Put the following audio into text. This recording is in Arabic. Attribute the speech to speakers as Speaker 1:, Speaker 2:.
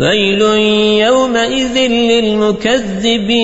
Speaker 1: ويل يومئذ للمكذبين.